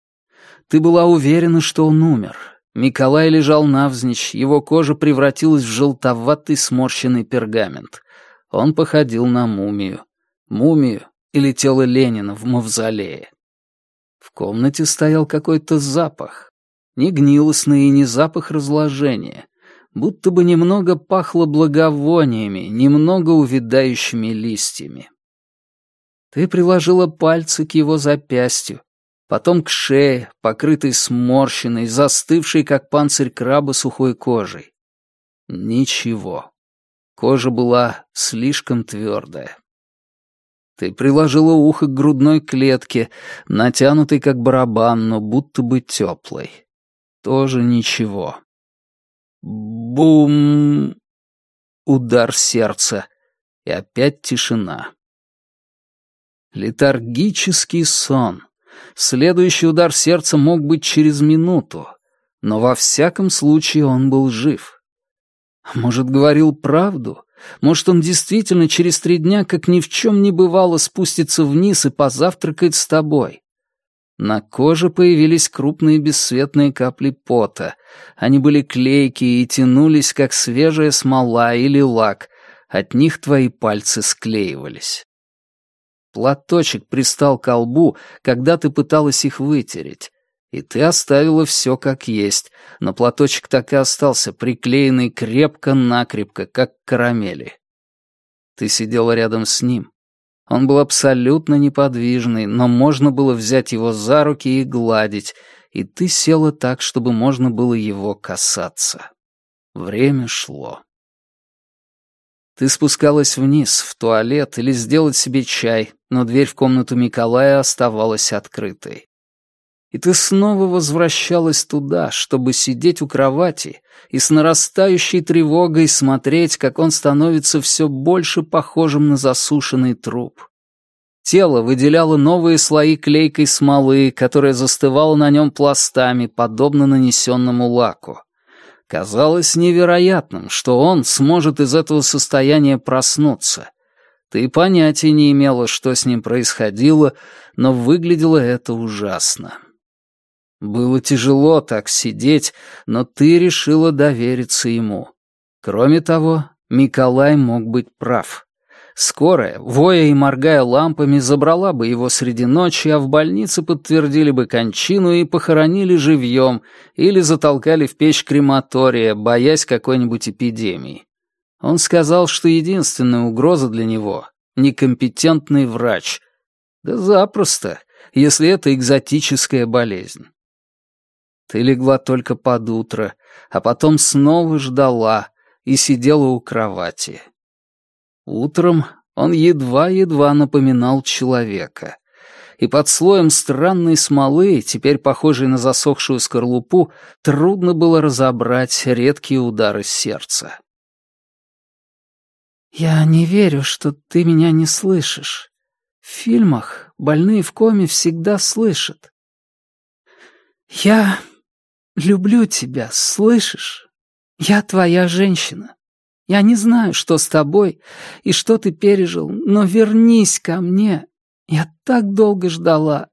Ты была уверена, что он умер. Николай лежал навзничь, его кожа превратилась в желтоватый сморщенный пергамент. Он походил на мумию. Мумию или тело Ленина в мавзолее. В комнате стоял какой-то запах. Не гнилостный и не запах разложения. Будто бы немного пахло благовониями, немного увядающими листьями. Ты приложила пальцы к его запястью, потом к шее, покрытой сморщенной, застывшей, как панцирь краба, сухой кожей. Ничего. Кожа была слишком твердая. Ты приложила ухо к грудной клетке, натянутой как барабан, но будто бы теплой. Тоже ничего. Бум! Удар сердца. И опять тишина. Летаргический сон. Следующий удар сердца мог быть через минуту, но во всяком случае он был жив. Может, говорил правду? Может, он действительно через три дня, как ни в чем не бывало, спустится вниз и позавтракает с тобой? На коже появились крупные бесцветные капли пота. Они были клейкие и тянулись, как свежая смола или лак. От них твои пальцы склеивались. Платочек пристал к лбу, когда ты пыталась их вытереть. И ты оставила все как есть, но платочек так и остался приклеенный крепко-накрепко, как карамели. Ты сидела рядом с ним. Он был абсолютно неподвижный, но можно было взять его за руки и гладить, и ты села так, чтобы можно было его касаться. Время шло. Ты спускалась вниз, в туалет или сделать себе чай, но дверь в комнату Николая оставалась открытой и ты снова возвращалась туда, чтобы сидеть у кровати и с нарастающей тревогой смотреть, как он становится все больше похожим на засушенный труп. Тело выделяло новые слои клейкой смолы, которая застывала на нем пластами, подобно нанесенному лаку. Казалось невероятным, что он сможет из этого состояния проснуться. Ты понятия не имела, что с ним происходило, но выглядело это ужасно. Было тяжело так сидеть, но ты решила довериться ему. Кроме того, Николай мог быть прав. Скорая, воя и моргая лампами, забрала бы его среди ночи, а в больнице подтвердили бы кончину и похоронили живьем или затолкали в печь крематория, боясь какой-нибудь эпидемии. Он сказал, что единственная угроза для него — некомпетентный врач. Да запросто, если это экзотическая болезнь. Ты легла только под утро, а потом снова ждала и сидела у кровати. Утром он едва-едва напоминал человека. И под слоем странной смолы, теперь похожей на засохшую скорлупу, трудно было разобрать редкие удары сердца. «Я не верю, что ты меня не слышишь. В фильмах больные в коме всегда слышат. Я люблю тебя, слышишь? Я твоя женщина. Я не знаю, что с тобой и что ты пережил, но вернись ко мне. Я так долго ждала.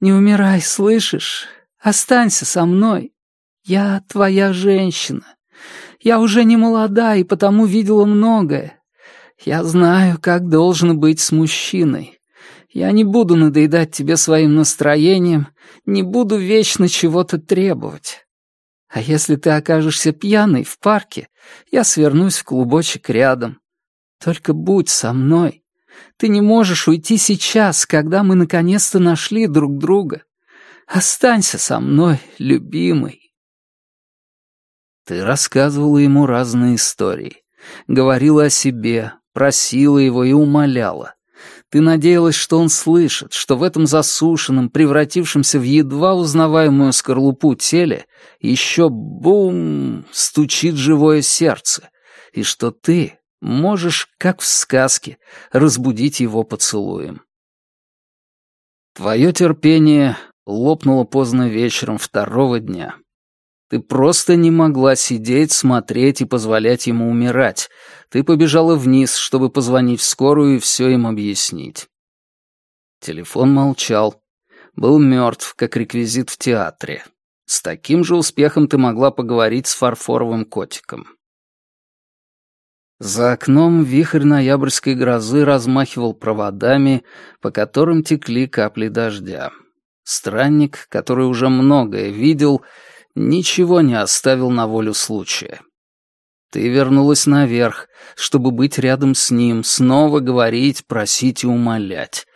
Не умирай, слышишь? Останься со мной. Я твоя женщина. Я уже не молода и потому видела многое. Я знаю, как должно быть с мужчиной. Я не буду надоедать тебе своим настроением, не буду вечно чего-то требовать. А если ты окажешься пьяной в парке, я свернусь в клубочек рядом. Только будь со мной. Ты не можешь уйти сейчас, когда мы наконец-то нашли друг друга. Останься со мной, любимый. Ты рассказывала ему разные истории, говорила о себе, просила его и умоляла. Ты надеялась, что он слышит, что в этом засушенном, превратившемся в едва узнаваемую скорлупу теле еще бум стучит живое сердце, и что ты можешь, как в сказке, разбудить его поцелуем. Твое терпение лопнуло поздно вечером второго дня. Ты просто не могла сидеть, смотреть и позволять ему умирать. Ты побежала вниз, чтобы позвонить в скорую и все им объяснить. Телефон молчал. Был мертв, как реквизит в театре. С таким же успехом ты могла поговорить с фарфоровым котиком. За окном вихрь ноябрьской грозы размахивал проводами, по которым текли капли дождя. Странник, который уже многое видел, ничего не оставил на волю случая. Ты вернулась наверх, чтобы быть рядом с ним, снова говорить, просить и умолять.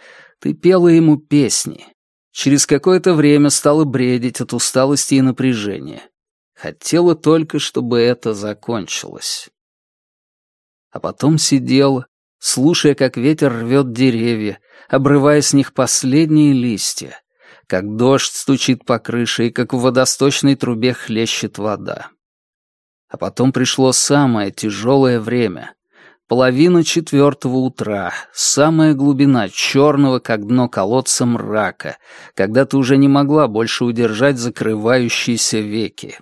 Ты пела ему песни. Через какое-то время стала бредить от усталости и напряжения. Хотела только, чтобы это закончилось а потом сидела, слушая, как ветер рвет деревья, обрывая с них последние листья, как дождь стучит по крыше и как в водосточной трубе хлещет вода. А потом пришло самое тяжелое время. Половина четвертого утра, самая глубина черного, как дно колодца мрака, когда ты уже не могла больше удержать закрывающиеся веки.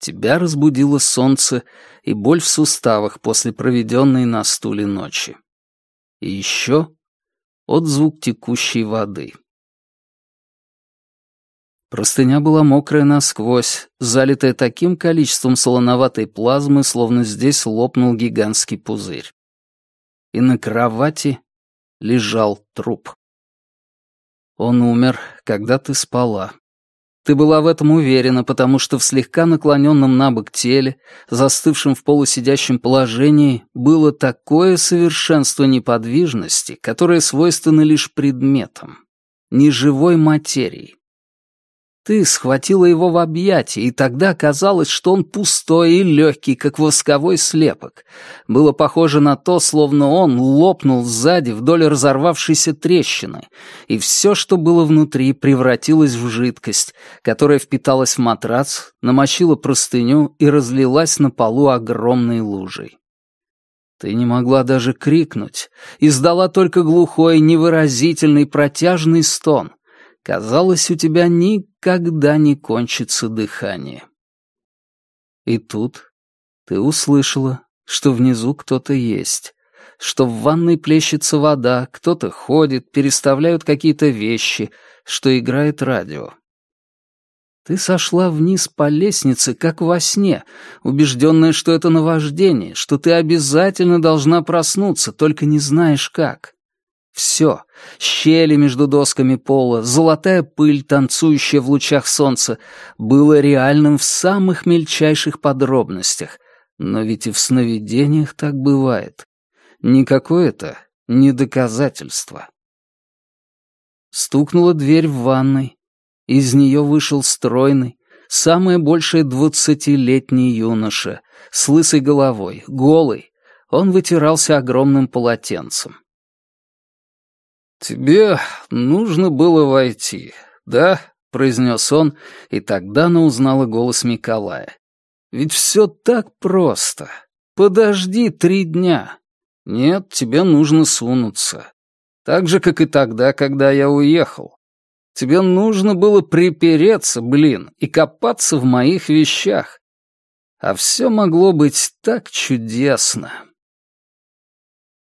Тебя разбудило солнце и боль в суставах после проведенной на стуле ночи. И еще отзвук текущей воды. Простыня была мокрая насквозь, залитая таким количеством солоноватой плазмы, словно здесь лопнул гигантский пузырь. И на кровати лежал труп. Он умер, когда ты спала. Ты была в этом уверена, потому что в слегка наклоненном на бок теле, застывшем в полусидящем положении, было такое совершенство неподвижности, которое свойственно лишь предметам, неживой материи. Ты схватила его в объятия, и тогда казалось, что он пустой и легкий, как восковой слепок. Было похоже на то, словно он лопнул сзади вдоль разорвавшейся трещины, и все, что было внутри, превратилось в жидкость, которая впиталась в матрац, намочила простыню и разлилась на полу огромной лужей. Ты не могла даже крикнуть, издала только глухой, невыразительный, протяжный стон — Казалось, у тебя никогда не кончится дыхание. И тут ты услышала, что внизу кто-то есть, что в ванной плещется вода, кто-то ходит, переставляют какие-то вещи, что играет радио. Ты сошла вниз по лестнице, как во сне, убежденная, что это наваждение, что ты обязательно должна проснуться, только не знаешь как. Все — щели между досками пола, золотая пыль, танцующая в лучах солнца — было реальным в самых мельчайших подробностях. Но ведь и в сновидениях так бывает. Никакое это не доказательство. Стукнула дверь в ванной. Из нее вышел стройный, самое большее двадцатилетний юноша, с лысой головой, голый. Он вытирался огромным полотенцем. «Тебе нужно было войти, да?» — произнес он, и тогда она узнала голос Николая. «Ведь все так просто. Подожди три дня. Нет, тебе нужно сунуться. Так же, как и тогда, когда я уехал. Тебе нужно было припереться, блин, и копаться в моих вещах. А все могло быть так чудесно».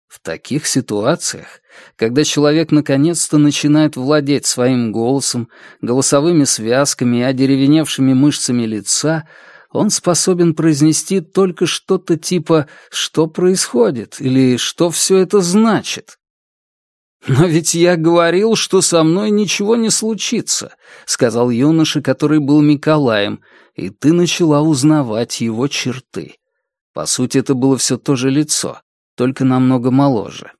В таких ситуациях, когда человек наконец-то начинает владеть своим голосом, голосовыми связками и одеревеневшими мышцами лица, он способен произнести только что-то типа «что происходит?» или «что все это значит?». «Но ведь я говорил, что со мной ничего не случится», — сказал юноша, который был Миколаем, и ты начала узнавать его черты. По сути, это было все то же лицо только намного моложе.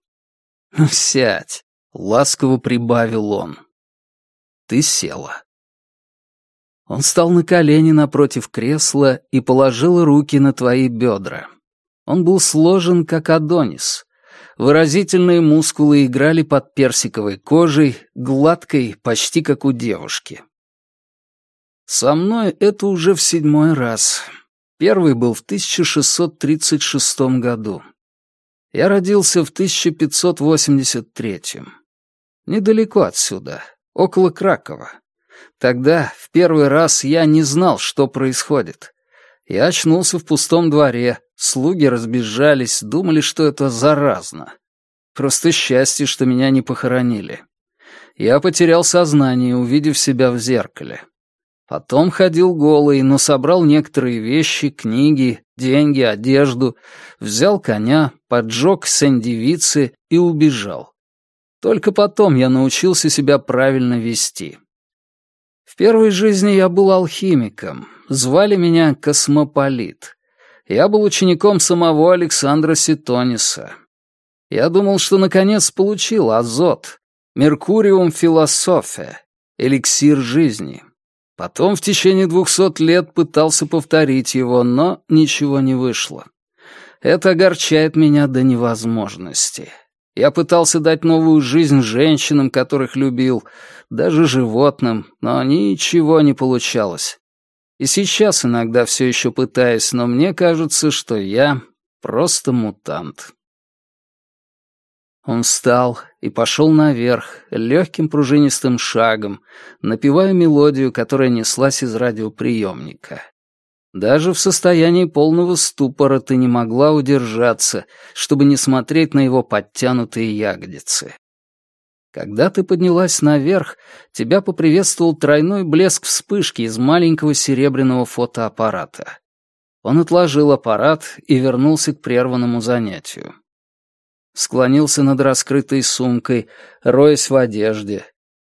«Ну, сядь», — ласково прибавил он. Ты села. Он стал на колени напротив кресла и положил руки на твои бедра. Он был сложен, как Адонис. Выразительные мускулы играли под персиковой кожей, гладкой, почти как у девушки. Со мной это уже в седьмой раз. Первый был в 1636 году. Я родился в 1583. Недалеко отсюда, около Кракова. Тогда, в первый раз, я не знал, что происходит. Я очнулся в пустом дворе, слуги разбежались, думали, что это заразно. Просто счастье, что меня не похоронили. Я потерял сознание, увидев себя в зеркале. Потом ходил голый, но собрал некоторые вещи, книги, деньги, одежду, взял коня, поджег сендевицы и убежал. Только потом я научился себя правильно вести. В первой жизни я был алхимиком, звали меня Космополит. Я был учеником самого Александра Ситониса. Я думал, что наконец получил азот, Меркуриум философия, эликсир жизни. Потом в течение двухсот лет пытался повторить его, но ничего не вышло. Это огорчает меня до невозможности. Я пытался дать новую жизнь женщинам, которых любил, даже животным, но ничего не получалось. И сейчас иногда все еще пытаюсь, но мне кажется, что я просто мутант. Он встал и пошел наверх, легким пружинистым шагом, напевая мелодию, которая неслась из радиоприемника. Даже в состоянии полного ступора ты не могла удержаться, чтобы не смотреть на его подтянутые ягодицы. Когда ты поднялась наверх, тебя поприветствовал тройной блеск вспышки из маленького серебряного фотоаппарата. Он отложил аппарат и вернулся к прерванному занятию. Склонился над раскрытой сумкой, роясь в одежде.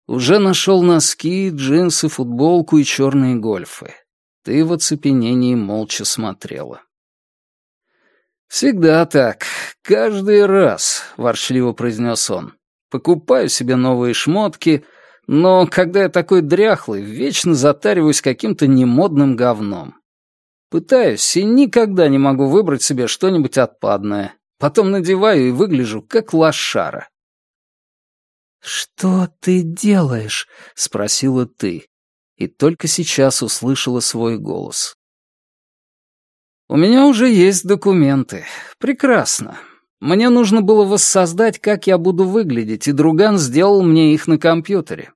Уже нашел носки, джинсы, футболку и черные гольфы. Ты в оцепенении молча смотрела. «Всегда так, каждый раз», — ворчливо произнес он. «Покупаю себе новые шмотки, но когда я такой дряхлый, вечно затариваюсь каким-то немодным говном. Пытаюсь и никогда не могу выбрать себе что-нибудь отпадное. Потом надеваю и выгляжу как лошара. «Что ты делаешь?» — спросила ты. И только сейчас услышала свой голос. «У меня уже есть документы. Прекрасно. Мне нужно было воссоздать, как я буду выглядеть, и друган сделал мне их на компьютере.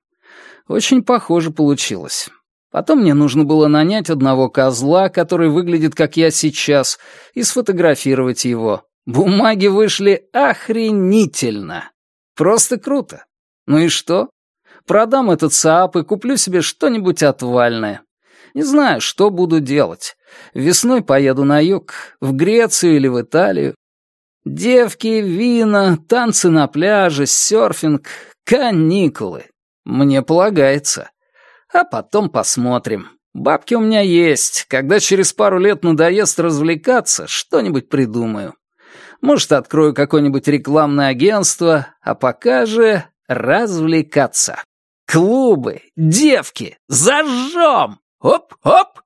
Очень похоже получилось. Потом мне нужно было нанять одного козла, который выглядит как я сейчас, и сфотографировать его. Бумаги вышли охренительно. Просто круто. Ну и что? Продам этот СААП и куплю себе что-нибудь отвальное. Не знаю, что буду делать. Весной поеду на юг, в Грецию или в Италию. Девки, вина, танцы на пляже, серфинг, каникулы. Мне полагается. А потом посмотрим. Бабки у меня есть. Когда через пару лет надоест развлекаться, что-нибудь придумаю. Может, открою какое-нибудь рекламное агентство, а пока же развлекаться. Клубы, девки, зажжем! Оп-оп!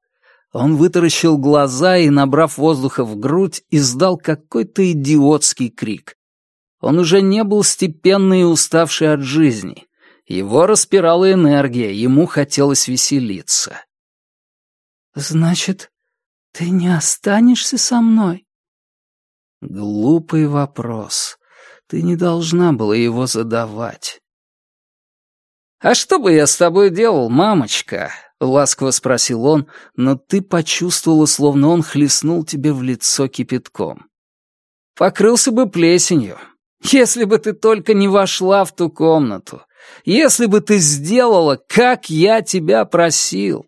Он вытаращил глаза и, набрав воздуха в грудь, издал какой-то идиотский крик. Он уже не был степенный и уставший от жизни. Его распирала энергия, ему хотелось веселиться. «Значит, ты не останешься со мной?» Глупый вопрос. Ты не должна была его задавать. «А что бы я с тобой делал, мамочка?» — ласково спросил он, но ты почувствовала, словно он хлестнул тебе в лицо кипятком. «Покрылся бы плесенью, если бы ты только не вошла в ту комнату, если бы ты сделала, как я тебя просил».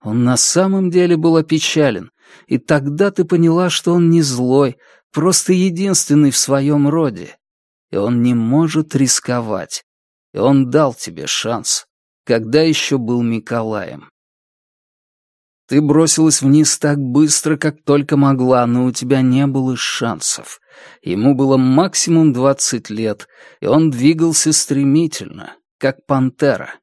Он на самом деле был опечален, и тогда ты поняла, что он не злой, просто единственный в своем роде. И он не может рисковать. И он дал тебе шанс, когда еще был Миколаем. Ты бросилась вниз так быстро, как только могла, но у тебя не было шансов. Ему было максимум двадцать лет, и он двигался стремительно, как пантера.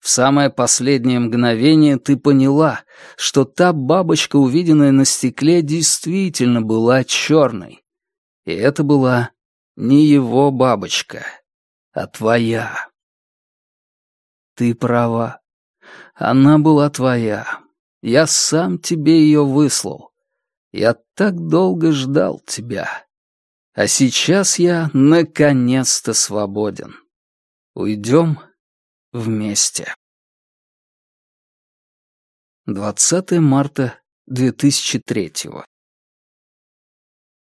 В самое последнее мгновение ты поняла, что та бабочка, увиденная на стекле, действительно была черной. И это была не его бабочка, а твоя. Ты права. Она была твоя. Я сам тебе ее выслал. Я так долго ждал тебя. А сейчас я наконец-то свободен. Уйдем вместе. 20 марта 2003